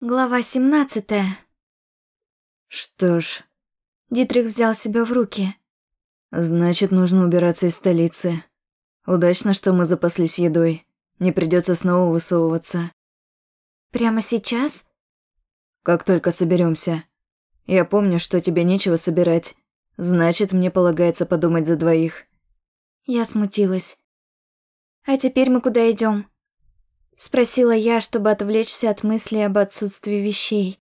Глава 17 Что ж, Дитрих взял себя в руки. значит, нужно убираться из столицы. Удачно, что мы запаслись едой. Не придется снова высовываться. Прямо сейчас? Как только соберемся. Я помню, что тебе нечего собирать. Значит, мне полагается подумать за двоих. Я смутилась. А теперь мы куда идем? Спросила я, чтобы отвлечься от мысли об отсутствии вещей.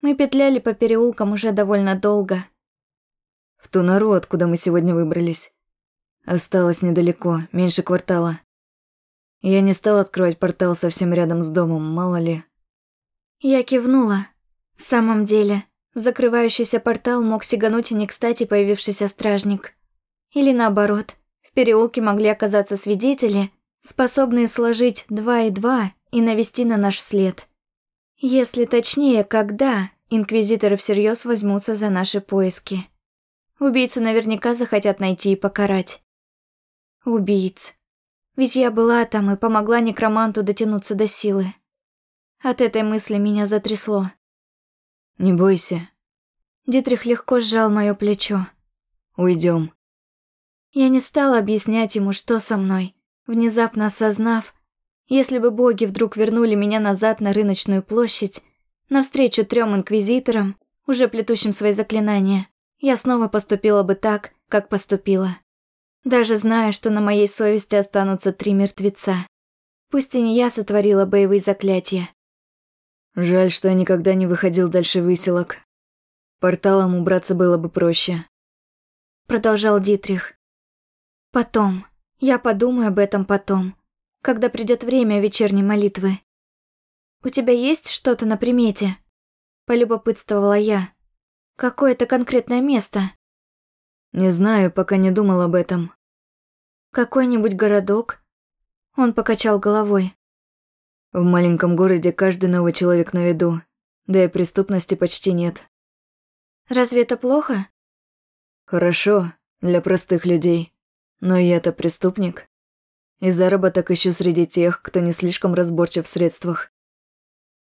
Мы петляли по переулкам уже довольно долго. В ту нору, откуда мы сегодня выбрались. Осталось недалеко, меньше квартала. Я не стал открывать портал совсем рядом с домом, мало ли. Я кивнула. В самом деле, в закрывающийся портал мог сигануть и не кстати появившийся стражник. Или наоборот, в переулке могли оказаться свидетели, способные сложить два и два и навести на наш след. Если точнее, когда инквизиторы всерьез возьмутся за наши поиски. Убийцу наверняка захотят найти и покарать. Убийц. Ведь я была там и помогла некроманту дотянуться до силы. От этой мысли меня затрясло. Не бойся. Дитрих легко сжал мое плечо. Уйдем. Я не стала объяснять ему, что со мной внезапно осознав, если бы боги вдруг вернули меня назад на рыночную площадь, навстречу трем инквизиторам, уже плетущим свои заклинания, я снова поступила бы так, как поступила. Даже зная, что на моей совести останутся три мертвеца. Пусть и не я сотворила боевые заклятия. Жаль, что я никогда не выходил дальше выселок. Порталом убраться было бы проще. Продолжал Дитрих. Потом, я подумаю об этом потом, когда придет время вечерней молитвы. У тебя есть что-то на примете? Полюбопытствовала я. Какое-то конкретное место? Не знаю, пока не думал об этом. Какой-нибудь городок? Он покачал головой. В маленьком городе каждый новый человек на виду, да и преступности почти нет. Разве это плохо? Хорошо, для простых людей. Но я-то преступник. И заработок ищу среди тех, кто не слишком разборчив в средствах.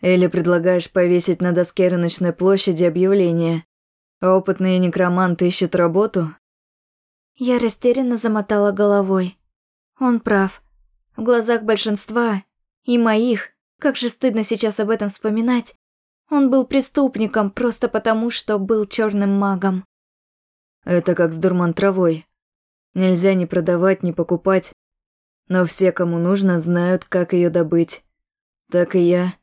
Или предлагаешь повесить на доске рыночной площади объявление а опытные некроманты ищут работу? Я растерянно замотала головой. Он прав. В глазах большинства, и моих, как же стыдно сейчас об этом вспоминать, он был преступником просто потому, что был черным магом. Это как с дурман травой. Нельзя ни продавать, ни покупать. Но все, кому нужно, знают, как ее добыть. Так и я.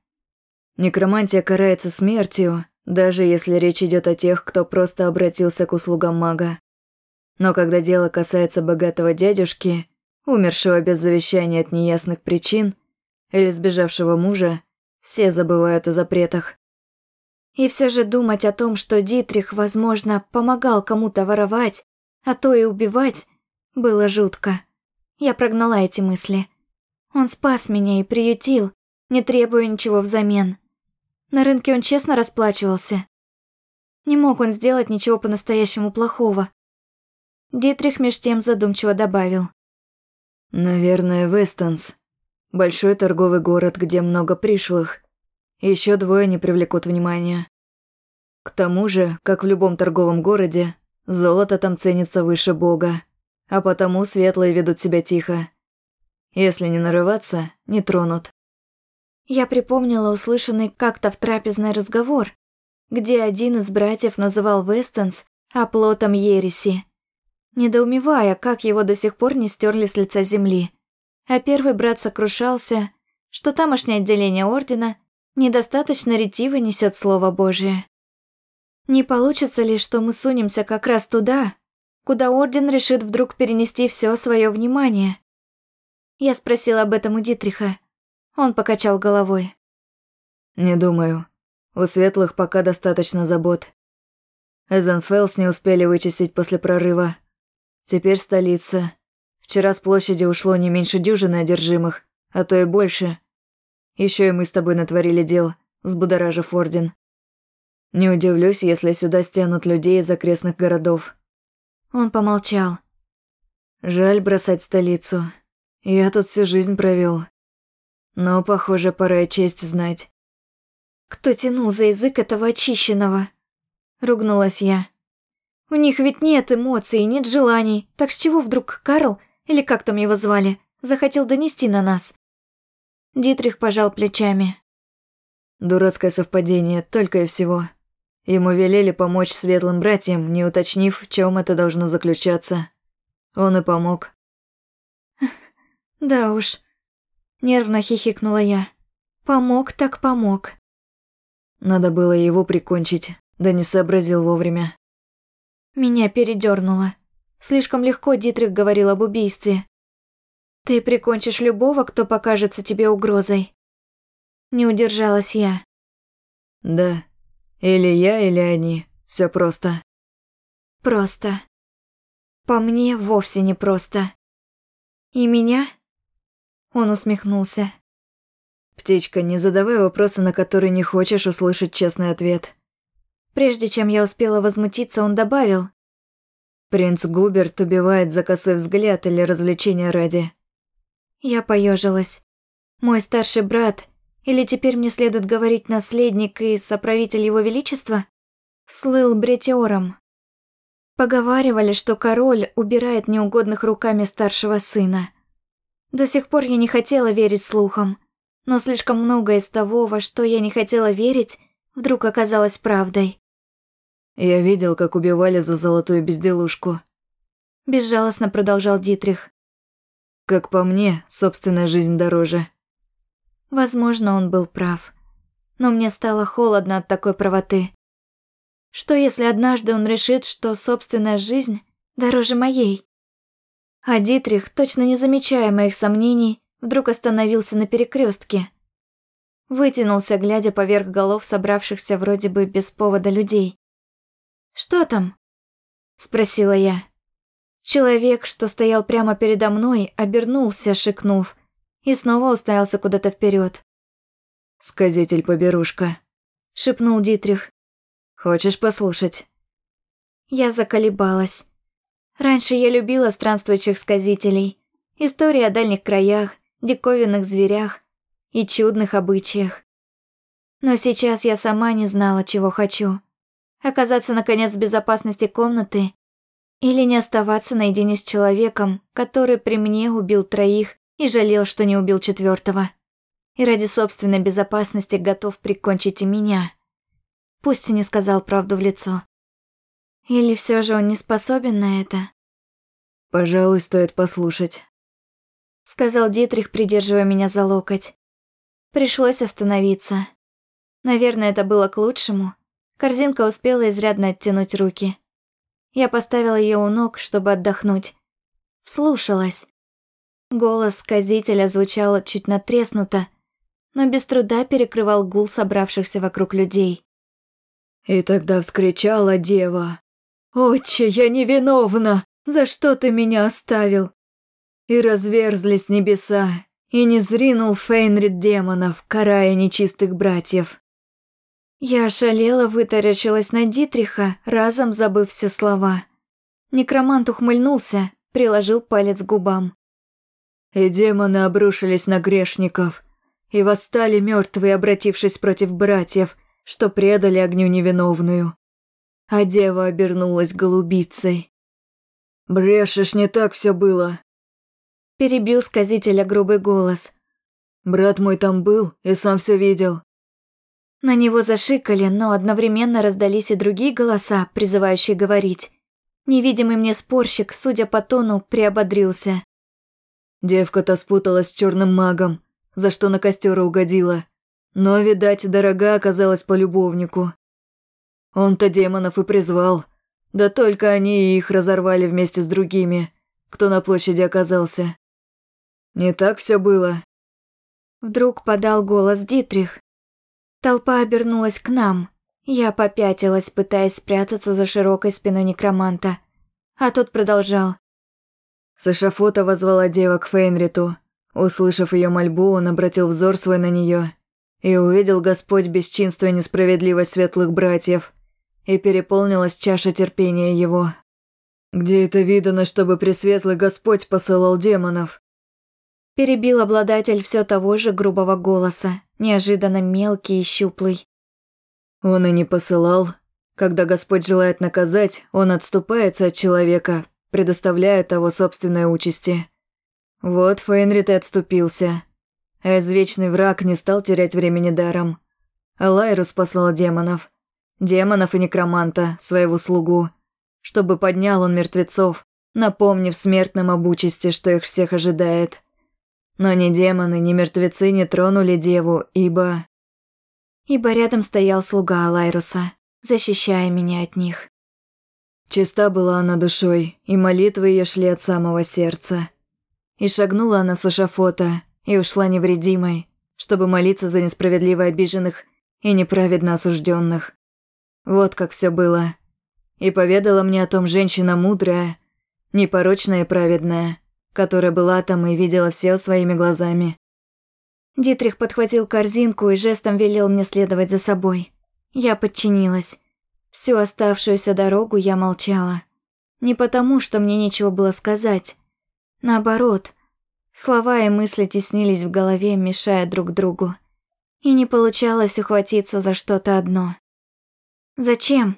Некромантия карается смертью, даже если речь идет о тех, кто просто обратился к услугам мага. Но когда дело касается богатого дядюшки, умершего без завещания от неясных причин, или сбежавшего мужа, все забывают о запретах. И все же думать о том, что Дитрих, возможно, помогал кому-то воровать, а то и убивать, было жутко. Я прогнала эти мысли. Он спас меня и приютил, не требуя ничего взамен. На рынке он честно расплачивался. Не мог он сделать ничего по-настоящему плохого. Дитрих меж тем задумчиво добавил. «Наверное, Вестонс. Большой торговый город, где много пришлых. Еще двое не привлекут внимания. К тому же, как в любом торговом городе, золото там ценится выше бога а потому светлые ведут себя тихо. Если не нарываться, не тронут. Я припомнила услышанный как-то в трапезной разговор, где один из братьев называл Вестонс оплотом ереси, недоумевая, как его до сих пор не стерли с лица земли. А первый брат сокрушался, что тамошнее отделение ордена недостаточно ретиво несет Слово Божие. Не получится ли, что мы сунемся как раз туда, куда Орден решит вдруг перенести все свое внимание. Я спросила об этом у Дитриха. Он покачал головой. «Не думаю. У светлых пока достаточно забот. Эзенфелс не успели вычистить после прорыва. Теперь столица. Вчера с площади ушло не меньше дюжины одержимых, а то и больше. Еще и мы с тобой натворили дел, взбудоражив Орден. Не удивлюсь, если сюда стянут людей из окрестных городов. Он помолчал. Жаль бросать столицу. Я тут всю жизнь провел. Но, похоже, пора и честь знать. Кто тянул за язык этого очищенного? Ругнулась я. У них ведь нет эмоций, нет желаний, так с чего вдруг Карл, или как там его звали, захотел донести на нас? Дитрих пожал плечами. Дурацкое совпадение, только и всего. Ему велели помочь светлым братьям, не уточнив, в чем это должно заключаться. Он и помог. Да уж. Нервно хихикнула я. Помог так помог. Надо было его прикончить, да не сообразил вовремя. Меня передернуло. Слишком легко Дитрих говорил об убийстве. Ты прикончишь любого, кто покажется тебе угрозой. Не удержалась я. Да. Или я, или они. Все просто. Просто. По мне вовсе не просто. И меня? Он усмехнулся. Птичка, не задавай вопросы, на которые не хочешь услышать честный ответ. Прежде чем я успела возмутиться, он добавил. Принц Губерт убивает за косой взгляд или развлечения ради. Я поежилась. Мой старший брат, или теперь мне следует говорить наследник и соправитель его величества, слыл бретиором. Поговаривали, что король убирает неугодных руками старшего сына. До сих пор я не хотела верить слухам, но слишком многое из того, во что я не хотела верить, вдруг оказалось правдой. «Я видел, как убивали за золотую безделушку», – безжалостно продолжал Дитрих. Как по мне, собственная жизнь дороже. Возможно, он был прав. Но мне стало холодно от такой правоты. Что если однажды он решит, что собственная жизнь дороже моей? А Дитрих, точно не замечая моих сомнений, вдруг остановился на перекрестке. Вытянулся, глядя поверх голов собравшихся вроде бы без повода людей. «Что там?» – спросила я. Человек, что стоял прямо передо мной, обернулся, шикнув, и снова уставился куда-то вперед. «Сказитель-поберушка», — шепнул Дитрих. «Хочешь послушать?» Я заколебалась. Раньше я любила странствующих сказителей, истории о дальних краях, диковинных зверях и чудных обычаях. Но сейчас я сама не знала, чего хочу. Оказаться, наконец, в безопасности комнаты или не оставаться наедине с человеком, который при мне убил троих и жалел, что не убил четвертого. И ради собственной безопасности готов прикончить и меня. Пусть и не сказал правду в лицо. Или все же он не способен на это? «Пожалуй, стоит послушать», — сказал Дитрих, придерживая меня за локоть. Пришлось остановиться. Наверное, это было к лучшему. Корзинка успела изрядно оттянуть руки. Я поставила ее у ног, чтобы отдохнуть. Вслушалась. Голос сказителя звучал чуть натреснуто, но без труда перекрывал гул собравшихся вокруг людей. И тогда вскричала дева. «Отче, я невиновна! За что ты меня оставил?» И разверзлись небеса, и не зринул Фейнрид демонов, карая нечистых братьев. Я ошалела, вытаращилась на Дитриха, разом забыв все слова. Некромант ухмыльнулся, приложил палец к губам. И демоны обрушились на грешников, и восстали мертвые, обратившись против братьев, что предали огню невиновную. А дева обернулась голубицей. «Брешешь, не так все было», – перебил сказителя грубый голос. «Брат мой там был и сам все видел. На него зашикали, но одновременно раздались и другие голоса, призывающие говорить. Невидимый мне спорщик, судя по тону, приободрился. Девка-то спуталась с черным магом, за что на костер угодила. Но, видать, дорога оказалась по любовнику. Он-то демонов и призвал. Да только они их разорвали вместе с другими, кто на площади оказался. Не так все было. Вдруг подал голос Дитрих. Толпа обернулась к нам. Я попятилась, пытаясь спрятаться за широкой спиной некроманта. А тот продолжал. С эшафота возвала дева к Фейнриту. Услышав ее мольбу, он обратил взор свой на нее и увидел Господь бесчинство и несправедливость светлых братьев, и переполнилась чаша терпения его. «Где это видано, чтобы Пресветлый Господь посылал демонов?» Перебил обладатель все того же грубого голоса, неожиданно мелкий и щуплый. Он и не посылал. Когда Господь желает наказать, он отступается от человека, предоставляя того собственной участи. Вот Фейнрид и отступился. А извечный враг не стал терять времени даром. Алайрус послал демонов. Демонов и некроманта, своего слугу. Чтобы поднял он мертвецов, напомнив смертным об участи, что их всех ожидает. Но ни демоны, ни мертвецы не тронули деву, ибо ибо рядом стоял слуга Алайруса, защищая меня от них. Чиста была она душой, и молитвы ее шли от самого сердца. И шагнула она с эшафота, и ушла невредимой, чтобы молиться за несправедливо обиженных и неправедно осужденных. Вот как все было. И поведала мне о том женщина мудрая, непорочная и праведная, которая была там и видела все своими глазами. Дитрих подхватил корзинку и жестом велел мне следовать за собой. Я подчинилась. Всю оставшуюся дорогу я молчала. Не потому, что мне нечего было сказать. Наоборот, слова и мысли теснились в голове, мешая друг другу. И не получалось ухватиться за что-то одно. «Зачем?»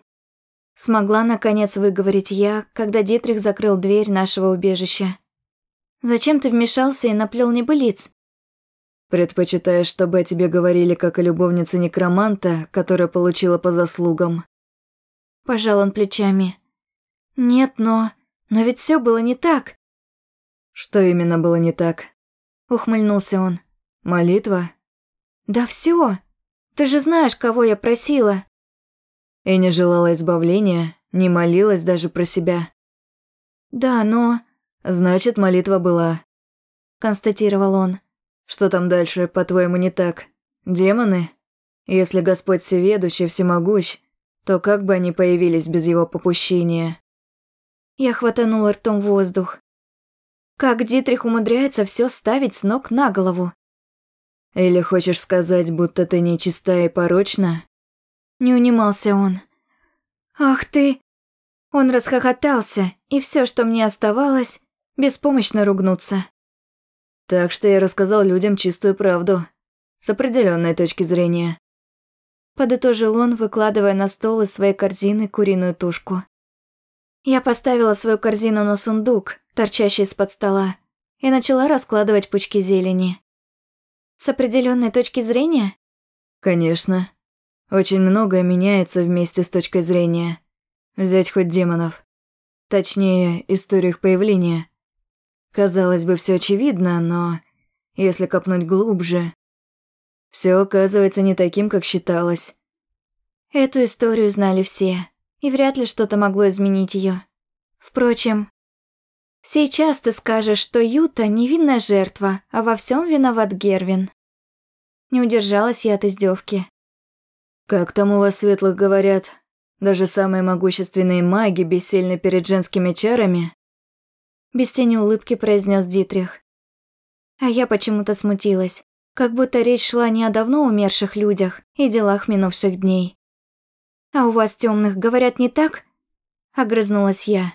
Смогла, наконец, выговорить я, когда Дитрих закрыл дверь нашего убежища. «Зачем ты вмешался и наплел небылиц?» Предпочитаешь, чтобы о тебе говорили как о любовнице некроманта, которая получила по заслугам?» Пожал он плечами. «Нет, но... Но ведь все было не так». «Что именно было не так?» Ухмыльнулся он. «Молитва?» «Да все. Ты же знаешь, кого я просила». И не желала избавления, не молилась даже про себя. «Да, но...» «Значит, молитва была», — констатировал он. Что там дальше, по-твоему, не так? Демоны? Если Господь всеведущий, всемогущ, то как бы они появились без его попущения? Я хватанула ртом воздух. Как Дитрих умудряется все ставить с ног на голову? Или хочешь сказать, будто ты нечиста и порочна? Не унимался он. Ах ты! Он расхохотался, и все, что мне оставалось, беспомощно ругнуться. Так что я рассказал людям чистую правду. С определенной точки зрения. Подытожил он, выкладывая на стол из своей корзины куриную тушку. Я поставила свою корзину на сундук, торчащий из-под стола, и начала раскладывать пучки зелени. С определенной точки зрения? Конечно. Очень многое меняется вместе с точкой зрения. Взять хоть демонов. Точнее, историю их появления. Казалось бы, все очевидно, но если копнуть глубже, все оказывается не таким, как считалось. Эту историю знали все, и вряд ли что-то могло изменить ее. Впрочем, сейчас ты скажешь, что Юта невинная жертва, а во всем виноват Гервин. Не удержалась я от издевки. Как там у вас светлых говорят, даже самые могущественные маги бессильны перед женскими чарами? без тени улыбки произнес Дитрих. А я почему-то смутилась, как будто речь шла не о давно умерших людях и делах минувших дней. «А у вас темных говорят не так?» – огрызнулась я.